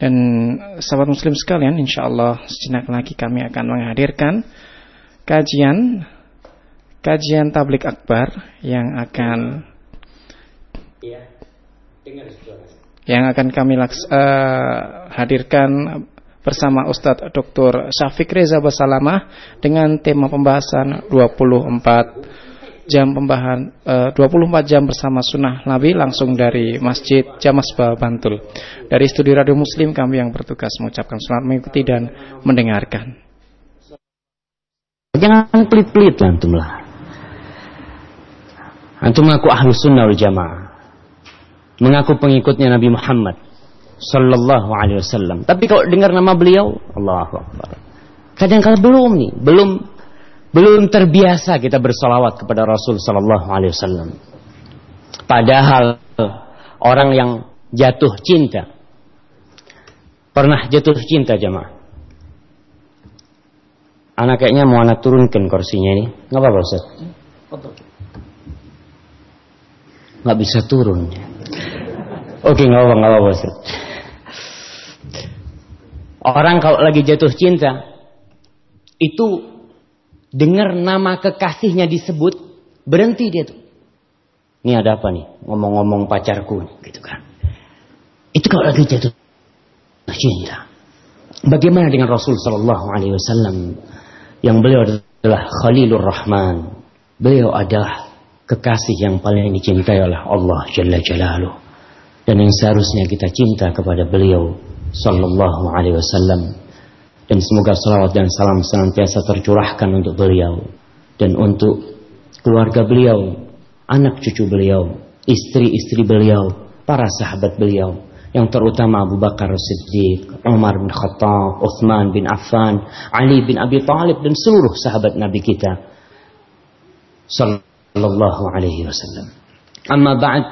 Dan sahabat muslim sekalian, insya Allah sejenak lagi kami akan menghadirkan kajian kajian tablik akbar yang akan ya, yang akan kami laks, uh, hadirkan bersama Ustadz Dr. Syafiq Reza Basalamah dengan tema pembahasan 24 jam pembahasan uh, 24 jam bersama sunnah Nabi langsung dari Masjid Jamasba Bantul. Dari studi Radio Muslim kami yang bertugas mengucapkan selamat mengikuti dan mendengarkan. Jangan pelit-pelit antum lah. Antum mengaku ahlu sunnah wal jamaah. Mengaku pengikutnya Nabi Muhammad Sallallahu alaihi wasallam. Tapi kalau dengar nama beliau, Allahu Akbar. Kadang kadang belum nih, belum belum terbiasa kita bersolawat kepada Rasul Sallallahu Alaihi Wasallam. Padahal orang yang jatuh cinta pernah jatuh cinta jemaah. Anak kayaknya mau anak turunkan kursinya ini. Nggak apa-apa Ustaz? Nggak bisa turun. Oke nggak apa nggak apa Ustaz. Orang kalau lagi jatuh cinta itu dengar nama kekasihnya disebut, berhenti dia tuh. Ini ada apa nih? Ngomong-ngomong pacarku, gitu kan. Itu kalau lagi jatuh cinta. Bagaimana dengan Rasul Sallallahu Alaihi Wasallam yang beliau adalah Khalilur Rahman. Beliau adalah kekasih yang paling dicintai oleh Allah Jalla Jalaluh. Dan yang seharusnya kita cinta kepada beliau Sallallahu Alaihi Wasallam dan semoga salawat dan salam senantiasa tercurahkan untuk beliau dan untuk keluarga beliau, anak cucu beliau, istri-istri beliau, para sahabat beliau yang terutama Abu Bakar Siddiq, Umar bin Khattab, Uthman bin Affan, Ali bin Abi Talib dan seluruh sahabat Nabi kita sallallahu alaihi wasallam. Amma ba'd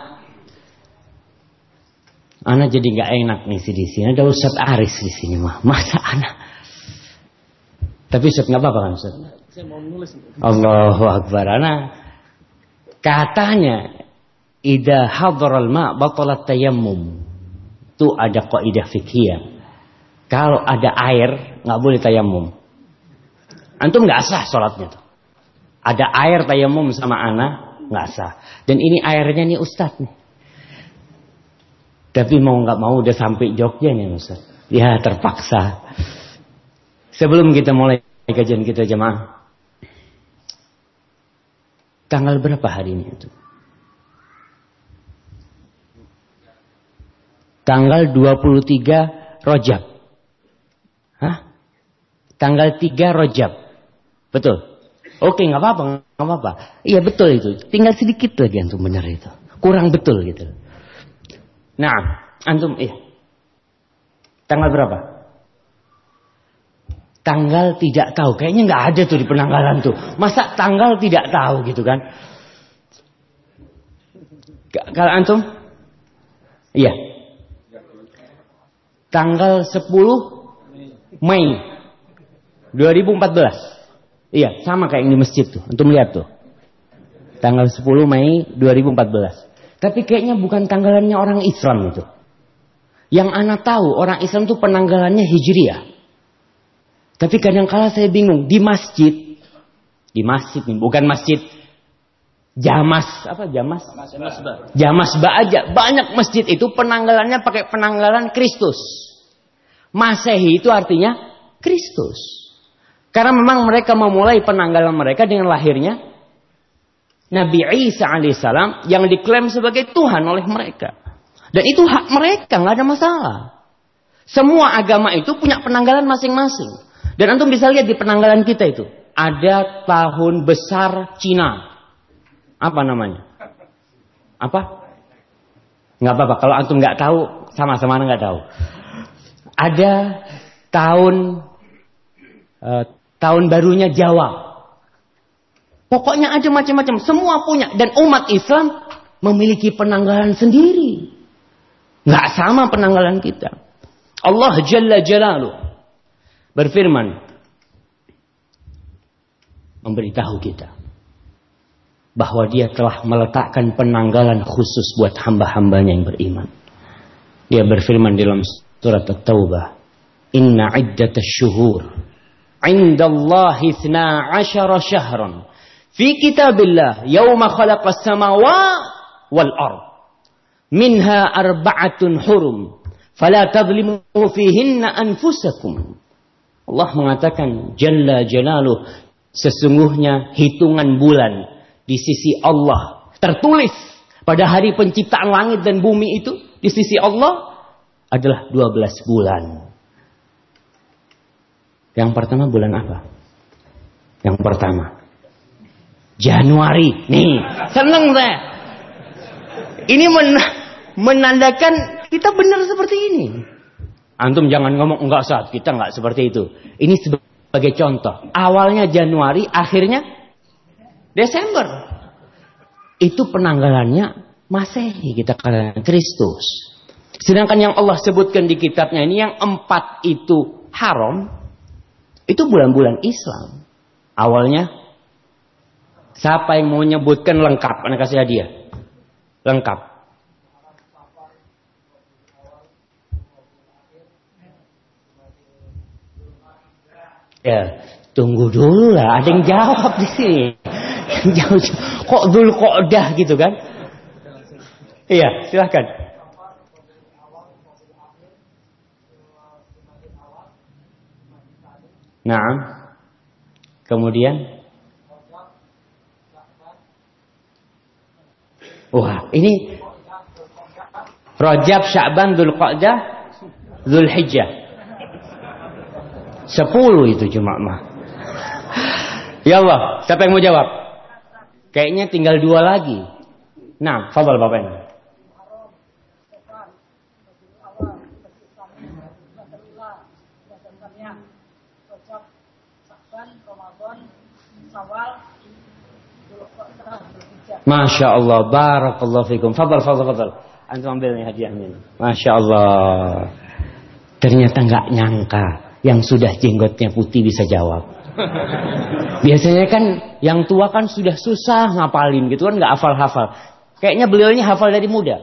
Ana jadi nggak enak nih di sini. Ada Ustaz Aris di sini mah. Masa anak tapi Ustaz nggak apa-apa kan Ustaz? Saya mau nulis. Allahu Akbar. Nah, katanya ida hadral ma batalat tayammum. Itu ada kaidah fikih. Kalau ada air nggak boleh tayamum. Antum nggak sah sholatnya tuh. Ada air tayamum sama anak nggak sah. Dan ini airnya nih Ustaz nih. Tapi mau nggak mau udah sampai Jogja nih Ustaz. Ya terpaksa. Sebelum kita mulai kajian kita jemaah. Tanggal berapa hari ini itu? Tanggal 23 Rojab. Hah? Tanggal 3 Rojab. Betul? Oke, nggak apa-apa, nggak apa-apa. Iya betul itu. Tinggal sedikit lagi antum benar itu. Kurang betul gitu. Nah, antum iya. Tanggal berapa? Tanggal tidak tahu. Kayaknya nggak ada tuh di penanggalan tuh. Masa tanggal tidak tahu gitu kan? Kalau antum? Iya. Tanggal 10 Mei 2014. Iya, sama kayak yang di masjid tuh. Antum lihat tuh. Tanggal 10 Mei 2014. Tapi kayaknya bukan tanggalannya orang Islam itu. Yang anak tahu orang Islam tuh penanggalannya Hijriah. Tapi kadang-kala saya bingung di masjid, di masjid nih, bukan masjid Jamas apa Jamas? Jamasba. Jamasba aja. Banyak masjid itu penanggalannya pakai penanggalan Kristus. Masehi itu artinya Kristus. Karena memang mereka memulai penanggalan mereka dengan lahirnya Nabi Isa alaihissalam yang diklaim sebagai Tuhan oleh mereka. Dan itu hak mereka, nggak ada masalah. Semua agama itu punya penanggalan masing-masing. Dan antum bisa lihat di penanggalan kita itu. Ada tahun besar Cina. Apa namanya? Apa? Nggak apa-apa. Kalau antum nggak tahu, sama-sama nggak tahu. Ada tahun uh, tahun barunya Jawa. Pokoknya ada macam-macam. Semua punya. Dan umat Islam memiliki penanggalan sendiri. Nggak sama penanggalan kita. Allah Jalla Jalaluh berfirman memberitahu kita bahwa dia telah meletakkan penanggalan khusus buat hamba-hambanya yang beriman. Dia berfirman dalam Surat At-Taubah. Inna iddatash syuhur indallahi 12 syahran fi kitabillah yauma khalaqas samawati wal ard minha arba'atun hurum fala tadlimu fihinna anfusakum Allah mengatakan jalla jalaluh sesungguhnya hitungan bulan di sisi Allah tertulis pada hari penciptaan langit dan bumi itu di sisi Allah adalah 12 bulan. Yang pertama bulan apa? Yang pertama Januari. Nih, seneng saya. Ini men menandakan kita benar seperti ini. Antum jangan ngomong enggak saat kita enggak seperti itu. Ini sebagai contoh. Awalnya Januari, akhirnya Desember. Itu penanggalannya Masehi kita katakan Kristus. Sedangkan yang Allah sebutkan di kitabnya ini yang empat itu haram. Itu bulan-bulan Islam. Awalnya siapa yang mau menyebutkan lengkap? Anak kasih hadiah. Lengkap. Ya, tunggu dulu lah. Ada yang jawab di sini. Kok dulu kok dah gitu kan? Iya, silahkan. Nah, kemudian Wah, ini Rajab, Sya'ban, Dzulqa'dah, Dzulhijjah. Sepuluh itu cuma mah. Ya Allah, siapa yang mau jawab? Kayaknya tinggal dua lagi. Nah, fadal Bapak. Masya Allah, barakallahu fikum. Fadal, fadal, fadal. Antum ambil hadiahnya. Masya Allah. Ternyata nggak nyangka yang sudah jenggotnya putih bisa jawab. Biasanya kan yang tua kan sudah susah ngapalin gitu kan nggak hafal-hafal. Kayaknya beliau ini hafal dari muda.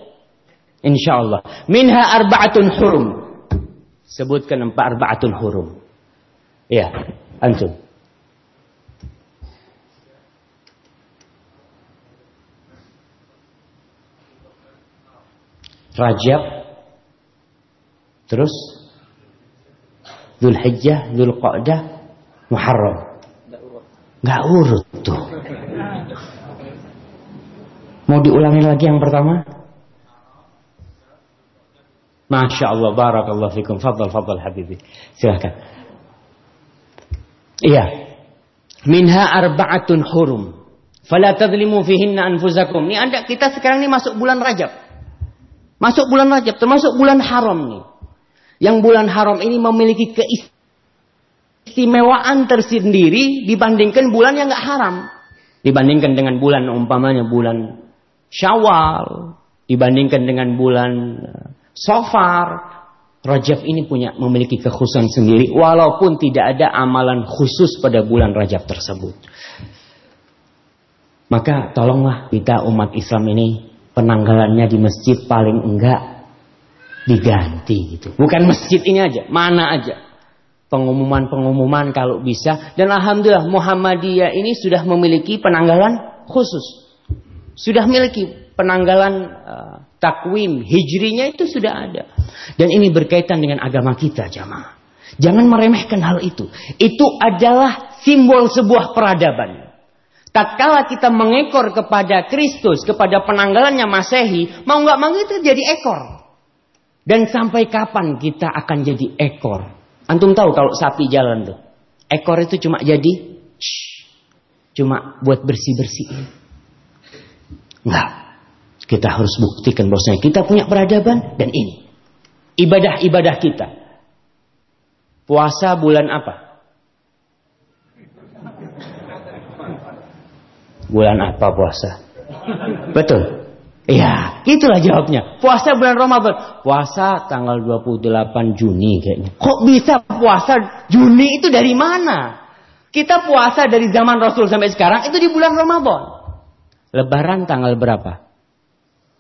Insya Allah. Minha arba'atun hurum. Sebutkan empat arba'atun hurum. Ya, antum. Rajab. Terus Zulhijjah, Zulqa'dah, Muharram. Gak urut tuh. Mau diulangi lagi yang pertama? Masya Allah, barakallahu fikum. Fadal, fadal habibi. Silahkan. Iya. Minha arba'atun hurum. Fala tadlimu fihinna anfusakum. Ini anda, kita sekarang ini masuk bulan Rajab. Masuk bulan Rajab, termasuk bulan haram nih. Yang bulan haram ini memiliki keistimewaan tersendiri dibandingkan bulan yang nggak haram. Dibandingkan dengan bulan umpamanya bulan Syawal, dibandingkan dengan bulan eh, Sofar, Rajab ini punya memiliki kekhususan sendiri walaupun tidak ada amalan khusus pada bulan Rajab tersebut. Maka tolonglah kita umat Islam ini penanggalannya di masjid paling enggak diganti gitu. Bukan masjid ini aja, mana aja. Pengumuman-pengumuman kalau bisa. Dan Alhamdulillah Muhammadiyah ini sudah memiliki penanggalan khusus. Sudah memiliki penanggalan uh, takwim hijrinya itu sudah ada. Dan ini berkaitan dengan agama kita jamaah. Jangan meremehkan hal itu. Itu adalah simbol sebuah peradaban. Tatkala kita mengekor kepada Kristus, kepada penanggalannya Masehi, mau nggak mau itu jadi ekor. Dan sampai kapan kita akan jadi ekor? Antum tahu kalau sapi jalan tuh, ekor itu cuma jadi, cuma buat bersih bersih. Enggak. Kita harus buktikan bahwasanya kita punya peradaban dan ini ibadah-ibadah kita. Puasa bulan apa? Bulan apa puasa? Betul. Iya, itulah jawabnya. Puasa bulan Ramadan. Puasa tanggal 28 Juni kayaknya. Kok bisa puasa Juni itu dari mana? Kita puasa dari zaman Rasul sampai sekarang itu di bulan Ramadan. Lebaran tanggal berapa?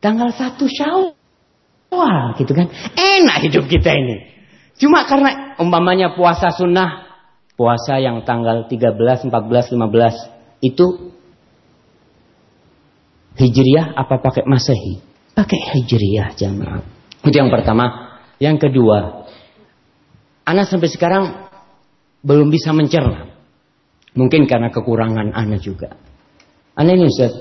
Tanggal 1 Syawal gitu kan. Enak hidup kita ini. Cuma karena umpamanya puasa sunnah, puasa yang tanggal 13, 14, 15 itu Hijriah apa pakai Masehi? Pakai Hijriah jamaah. Itu yang pertama. Yang kedua, anak sampai sekarang belum bisa mencerna. Mungkin karena kekurangan anak juga. Anak ini Ustaz,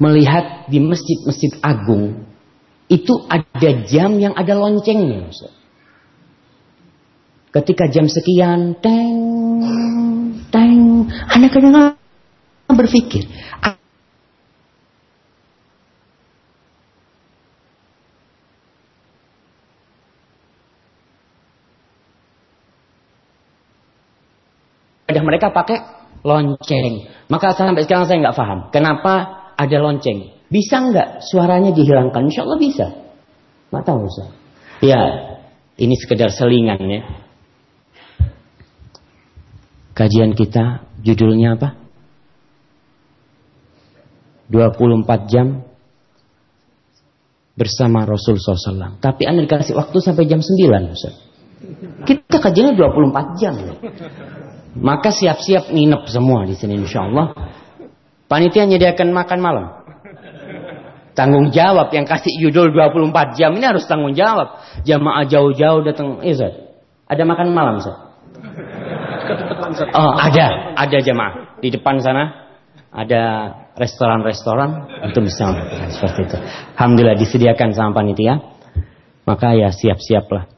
melihat di masjid-masjid agung itu ada jam yang ada loncengnya Ustaz. Ketika jam sekian, teng, teng, anak kadang berpikir, Ada mereka pakai lonceng. Maka sampai sekarang saya nggak paham. Kenapa ada lonceng? Bisa nggak suaranya dihilangkan? Insya Allah bisa. Nggak tahu Ustaz. Ya, ini sekedar selingan ya. Kajian kita judulnya apa? 24 jam bersama Rasul SAW. Tapi Anda dikasih waktu sampai jam 9 Ustaz. Kita kajiannya 24 jam. Maka siap-siap nginep semua di sini insya Allah. Panitia menyediakan makan malam. Tanggung jawab yang kasih judul 24 jam ini harus tanggung jawab. Jamaah jauh-jauh datang. Iya, Ada makan malam, Ustaz? Oh, ada. Ada jamaah. Di depan sana ada restoran-restoran untuk bisa seperti itu. Alhamdulillah disediakan sama panitia. Maka ya siap-siaplah.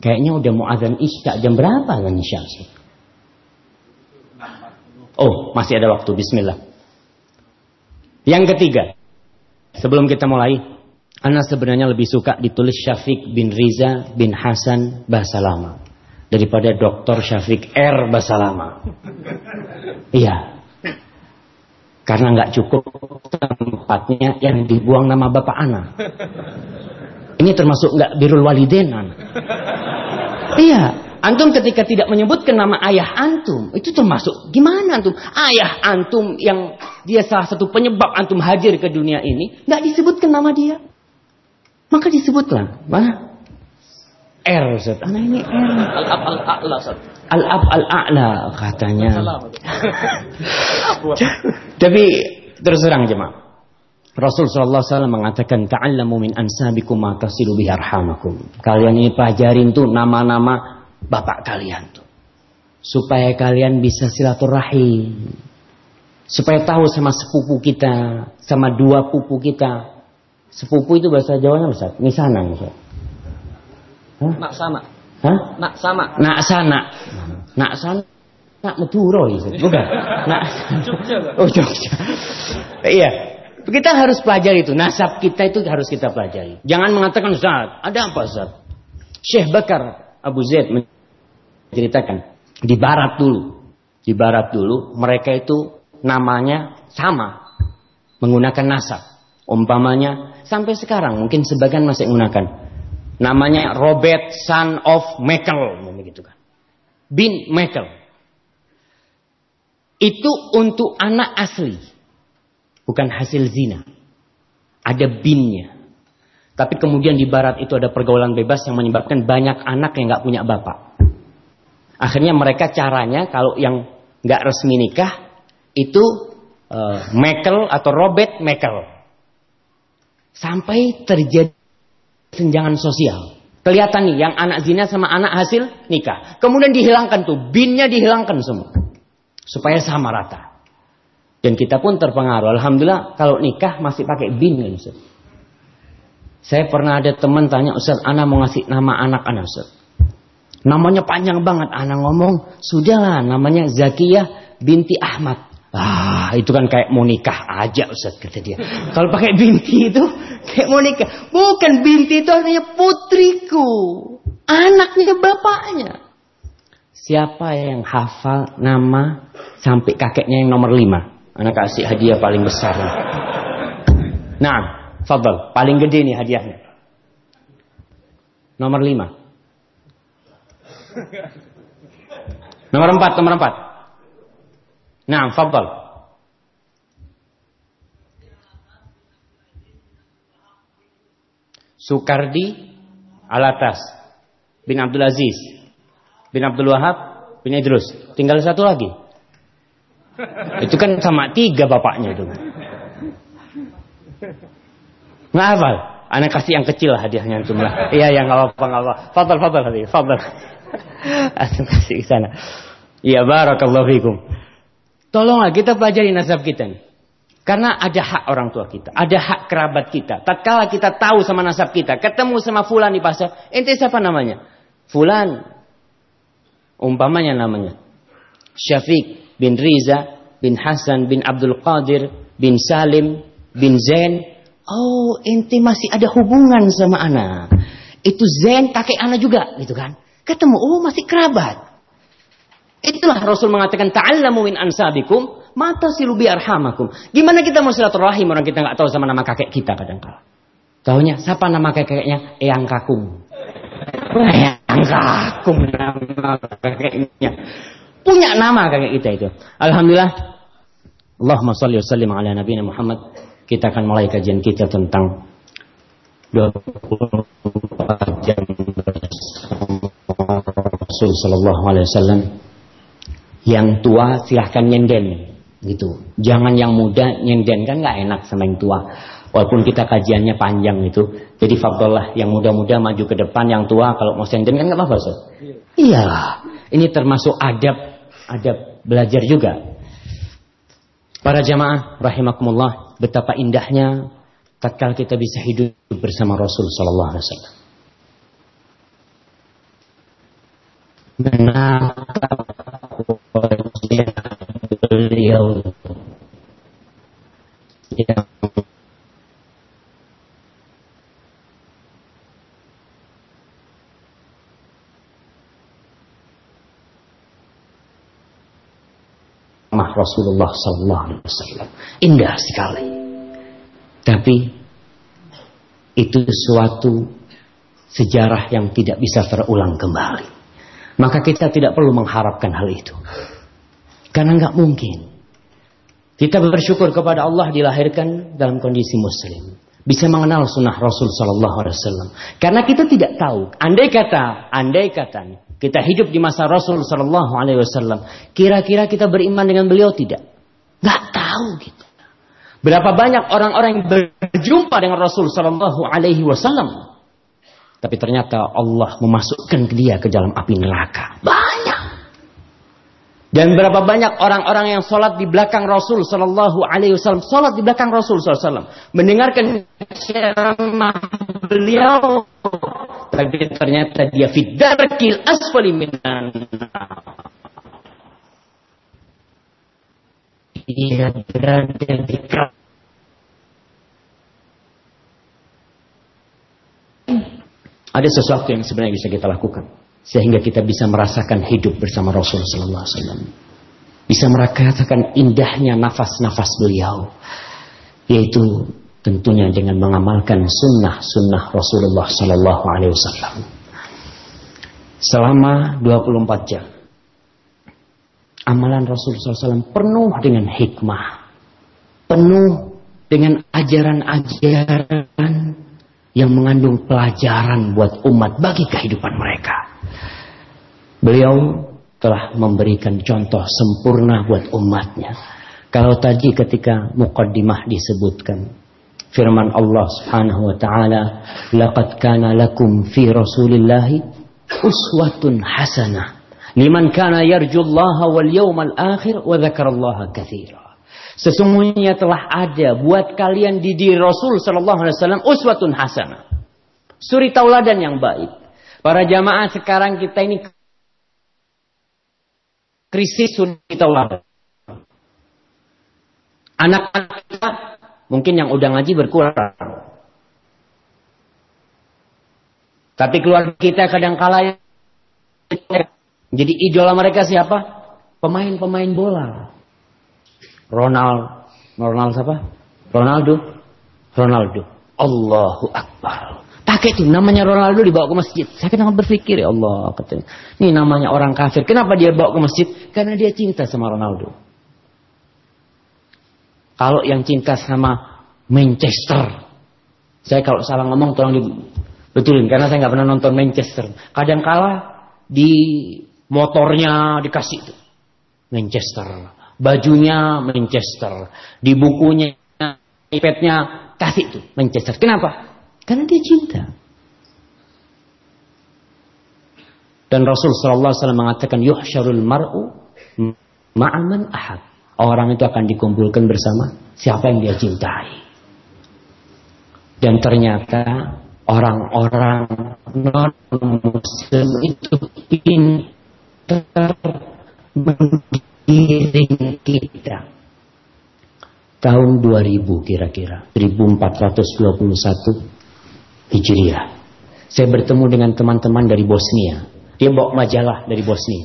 Kayaknya udah mau azan isya jam berapa azan isya? Oh, masih ada waktu. Bismillah. Yang ketiga, sebelum kita mulai, Ana sebenarnya lebih suka ditulis Syafiq bin Riza bin Hasan bahasa lama daripada Dr. Syafiq R bahasa lama. Iya. Karena nggak cukup tempatnya yang dibuang nama bapak Ana. Ini termasuk nggak birul waliden Iya, Antum ketika tidak menyebutkan nama ayah antum, itu termasuk gimana antum? Ayah antum yang dia salah satu penyebab antum hadir ke dunia ini, nggak disebutkan nama dia. Maka disebutlah, mana? R, Ustaz. Anak ini R. Al-ab al-a'la, Ustaz. Al-ab al-a'la katanya. Tapi terus terang jemaah. Rasul sallallahu alaihi wasallam mengatakan ta'allamu min ansabikum ma tasilu bihi arhamakum. Kalian ini pelajarin tuh nama-nama bapak kalian tuh. Supaya kalian bisa silaturahim. Supaya tahu sama sepupu kita, sama dua pupu kita. Sepupu itu bahasa Jawanya Ustaz, misana Ustaz. Hah? Nak sana. Hah? Nak sana. Nak sana. Nak sana. Nak Maduro ya, bukan? Nak Jogja. Oh Jogja. Iya. Kita harus pelajari itu. Nasab kita itu harus kita pelajari. Jangan mengatakan Ustaz, ada apa Ustaz? Syekh Bakar Abu Zaid ceritakan di barat dulu. Di barat dulu mereka itu namanya sama menggunakan nasab. Umpamanya sampai sekarang mungkin sebagian masih menggunakan namanya Robert son of Michael begitu kan. Bin Michael. Itu untuk anak asli. Bukan hasil zina. Ada binnya. Tapi kemudian di barat itu ada pergaulan bebas yang menyebabkan banyak anak yang nggak punya bapak. Akhirnya mereka caranya kalau yang nggak resmi nikah itu uh, Mekel atau Robert Mekel. Sampai terjadi senjangan sosial. Kelihatan nih yang anak zina sama anak hasil nikah. Kemudian dihilangkan tuh, binnya dihilangkan semua. Supaya sama rata. Dan kita pun terpengaruh. Alhamdulillah kalau nikah masih pakai bin kan Ustaz. Saya pernah ada teman tanya, Ustaz, anak mau ngasih nama anak anak Ustaz. Namanya panjang banget. Anak ngomong, sudahlah namanya Zakiyah binti Ahmad. Ah, itu kan kayak mau nikah aja Ustaz kata dia. Kalau pakai binti itu kayak mau nikah. Bukan binti itu artinya putriku. Anaknya bapaknya. Siapa yang hafal nama sampai kakeknya yang nomor lima? Anak kasih hadiah paling besar. Nah, Fadl, paling gede nih hadiahnya. Nomor lima. Nomor empat, nomor empat. Nah, fadal. Sukardi Alatas. bin Abdul Aziz, bin Abdul Wahab, bin Idrus. Tinggal satu lagi. Itu kan sama tiga bapaknya itu. Nggak hafal. Anak kasih yang kecil hadiahnya jumlah. Iya, ya nggak apa-apa, nggak apa. Fadal, fadal, fadal. Asal kasih ke sana. Iya, barakallahu fikum. Tolonglah kita pelajari nasab kita. Karena ada hak orang tua kita, ada hak kerabat kita. Tatkala kita tahu sama nasab kita, ketemu sama fulan di pasar, ente siapa namanya? Fulan. Umpamanya namanya. Syafiq bin Riza bin Hasan bin Abdul Qadir bin Salim bin Zain. Oh, ente masih ada hubungan sama anak. Itu Zain kakek anak juga, gitu kan? Ketemu, oh masih kerabat. Itulah Rasul mengatakan ta'allamu min ansabikum mata silubi arhamakum. Gimana kita mau silaturahim orang kita nggak tahu sama nama kakek kita kadang kala. Tahunya siapa nama kakeknya? Eyang Kakung. Eyang Kakung nama kakeknya. Punya nama kakek kita itu. Alhamdulillah. Allahumma salli wa sallim ala Nabi Muhammad. Kita akan mulai kajian kita tentang 24 jam Rasul sallallahu alaihi wasallam yang tua silahkan nyenden gitu. Jangan yang muda nyenden kan nggak enak sama yang tua. Walaupun kita kajiannya panjang itu. Jadi faktorlah yang muda-muda maju ke depan, yang tua kalau mau nyenden kan nggak apa-apa Ustaz. Iya. Ini termasuk adab adab belajar juga. Para jamaah rahimakumullah, betapa indahnya tatkala kita bisa hidup bersama Rasul sallallahu alaihi wasallam. Beliau yang Rasulullah Sallallahu Alaihi Wasallam indah sekali. Tapi itu suatu sejarah yang tidak bisa terulang kembali. Maka kita tidak perlu mengharapkan hal itu. Karena nggak mungkin. Kita bersyukur kepada Allah dilahirkan dalam kondisi muslim. Bisa mengenal sunnah Rasul Sallallahu Alaihi Wasallam. Karena kita tidak tahu. Andai kata, andai kata kita hidup di masa Rasul Sallallahu Alaihi Wasallam. Kira-kira kita beriman dengan beliau tidak? Nggak tahu kita. Berapa banyak orang-orang yang berjumpa dengan Rasul Sallallahu Alaihi Wasallam. Tapi ternyata Allah memasukkan dia ke dalam api neraka. Banyak. Dan berapa banyak orang-orang yang sholat di belakang Rasul Sallallahu Alaihi Wasallam, sholat di belakang Rasul Sallallahu mendengarkan ceramah beliau, tapi ternyata dia fidarkil asfali minan. Dia berada di Ada sesuatu yang sebenarnya bisa kita lakukan sehingga kita bisa merasakan hidup bersama Rasul sallallahu alaihi wasallam. Bisa merasakan indahnya nafas-nafas beliau yaitu tentunya dengan mengamalkan sunnah-sunnah Rasulullah sallallahu alaihi wasallam. Selama 24 jam amalan Rasul SAW penuh dengan hikmah, penuh dengan ajaran-ajaran yang mengandung pelajaran buat umat bagi kehidupan mereka. Beliau telah memberikan contoh sempurna buat umatnya. Kalau tadi ketika mukaddimah disebutkan firman Allah Subhanahu wa taala, "Laqad kana lakum fi Rasulillahi uswatun hasanah liman kana yarjullaha wal yawmal akhir wa dzakarallaha katsira." Sesungguhnya telah ada buat kalian di diri Rasul sallallahu alaihi wasallam uswatun hasanah. Suri tauladan yang baik. Para jamaah sekarang kita ini krisis suri tauladan. Anak-anak kita mungkin yang udah ngaji berkurang. Tapi keluarga kita kadang kala jadi idola mereka siapa? Pemain-pemain bola. Ronald, Ronald siapa? Ronaldo, Ronaldo. Allahu Akbar. Pakai itu namanya Ronaldo dibawa ke masjid. Saya kadang berpikir ya Allah katanya. Ini namanya orang kafir. Kenapa dia bawa ke masjid? Karena dia cinta sama Ronaldo. Kalau yang cinta sama Manchester. Saya kalau salah ngomong tolong di Betulin karena saya nggak pernah nonton Manchester. Kadang kala di motornya dikasih itu Manchester, bajunya Manchester, di bukunya, iPadnya kasih itu Manchester. Kenapa? Karena dia cinta. Dan Rasul Sallallahu Alaihi Wasallam mengatakan yuhsyarul mar'u ma'aman ahad. Orang itu akan dikumpulkan bersama siapa yang dia cintai. Dan ternyata orang-orang non-muslim itu pintar menggiring kita. Tahun 2000 kira-kira, 1421 Hijriah. Saya bertemu dengan teman-teman dari Bosnia. Dia bawa majalah dari Bosnia.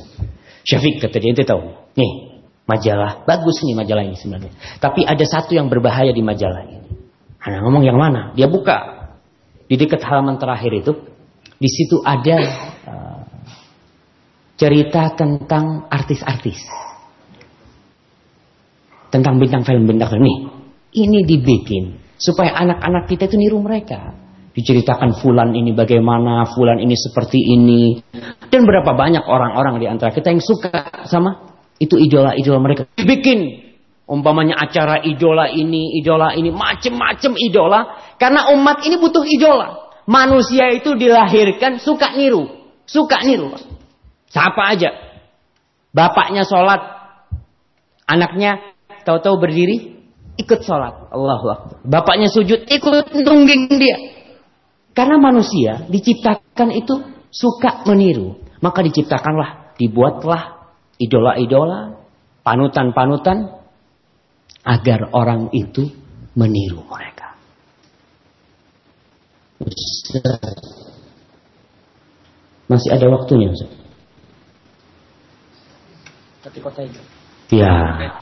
Syafiq kata dia, itu tahu. Nih, majalah. Bagus nih majalah ini sebenarnya. Tapi ada satu yang berbahaya di majalah ini. Anak ngomong yang mana? Dia buka. Di dekat halaman terakhir itu. Di situ ada uh, cerita tentang artis-artis. Tentang bintang film, bintang film. Nih, ini dibikin. Supaya anak-anak kita itu niru mereka. Diceritakan fulan ini bagaimana, fulan ini seperti ini. Dan berapa banyak orang-orang di antara kita yang suka sama itu idola-idola mereka. Dibikin umpamanya acara idola ini, idola ini, macem-macem idola. Karena umat ini butuh idola. Manusia itu dilahirkan suka niru. Suka niru. Siapa aja. Bapaknya sholat. Anaknya tahu-tahu berdiri. Ikut sholat. Allahu Akbar. Bapaknya sujud. Ikut nungging dia. Karena manusia diciptakan itu suka meniru. Maka diciptakanlah, dibuatlah idola-idola, panutan-panutan agar orang itu meniru mereka. Masih ada waktunya, Ustaz. Tapi kota itu. Ya,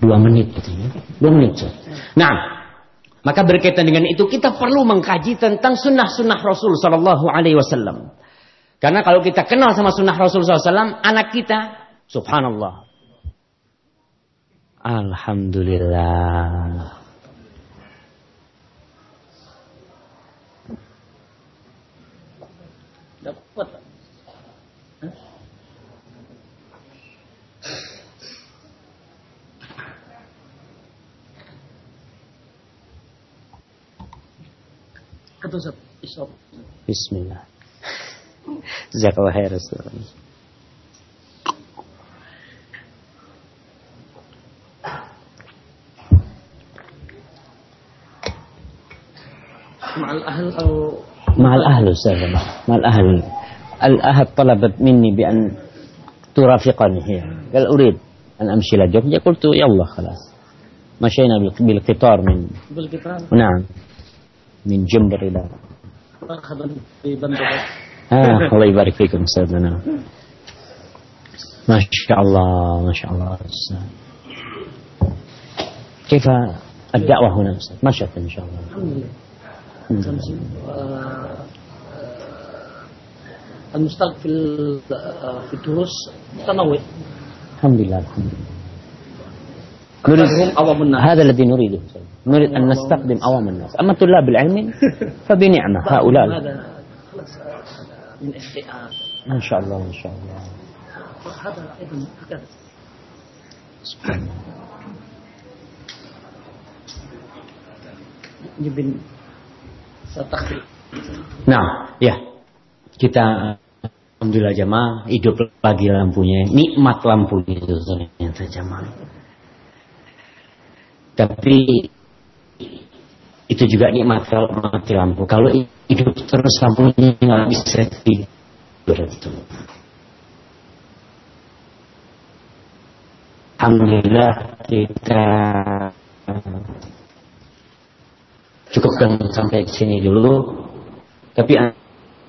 dua menit katanya. Dua menit, Ustaz. Nah, maka berkaitan dengan itu kita perlu mengkaji tentang sunnah-sunnah Rasul Sallallahu Alaihi Wasallam. Karena kalau kita kenal sama sunnah Rasul SAW, anak kita, subhanallah. Alhamdulillah. Isop. Bismillah. Jazakallah khair Ustaz. مع الأهل أو مع الأهل أستاذ مع الأهل. الأهل طلبت مني بأن ترافقني هي. قال أريد أن أمشي إلى جوجيا قلت يلا خلاص. مشينا بالقطار من بالقطار؟ نعم. من إلى أخذ ببندق آه الله يبارك فيكم أستاذنا. ما شاء الله ما شاء الله. كيف الدعوة هنا أستاذ؟ مشت إن شاء الله. الحمد لله. آه، المستقبل آه، في الدروس متنوع. الحمد لله الحمد لله. نريد هم أوام الناس هذا الذي نريده أستاذ. نريد أن نستخدم أوام الناس أما طلاب العلم فبنعمة هؤلاء هذا خلاص هذا من اختئاب ما شاء الله ما شاء الله هذا أيضا هكذا سبحان الله جبن ستخفي Nah, ya. Kita alhamdulillah jamaah hidup lagi lampunya. Nikmat lampu itu ternyata jamaah. Tapi itu juga nikmat kalau mati lampu. Kalau hidup terus lampunya nggak bisa tidur itu. Alhamdulillah kita cukupkan sampai sini dulu. Tapi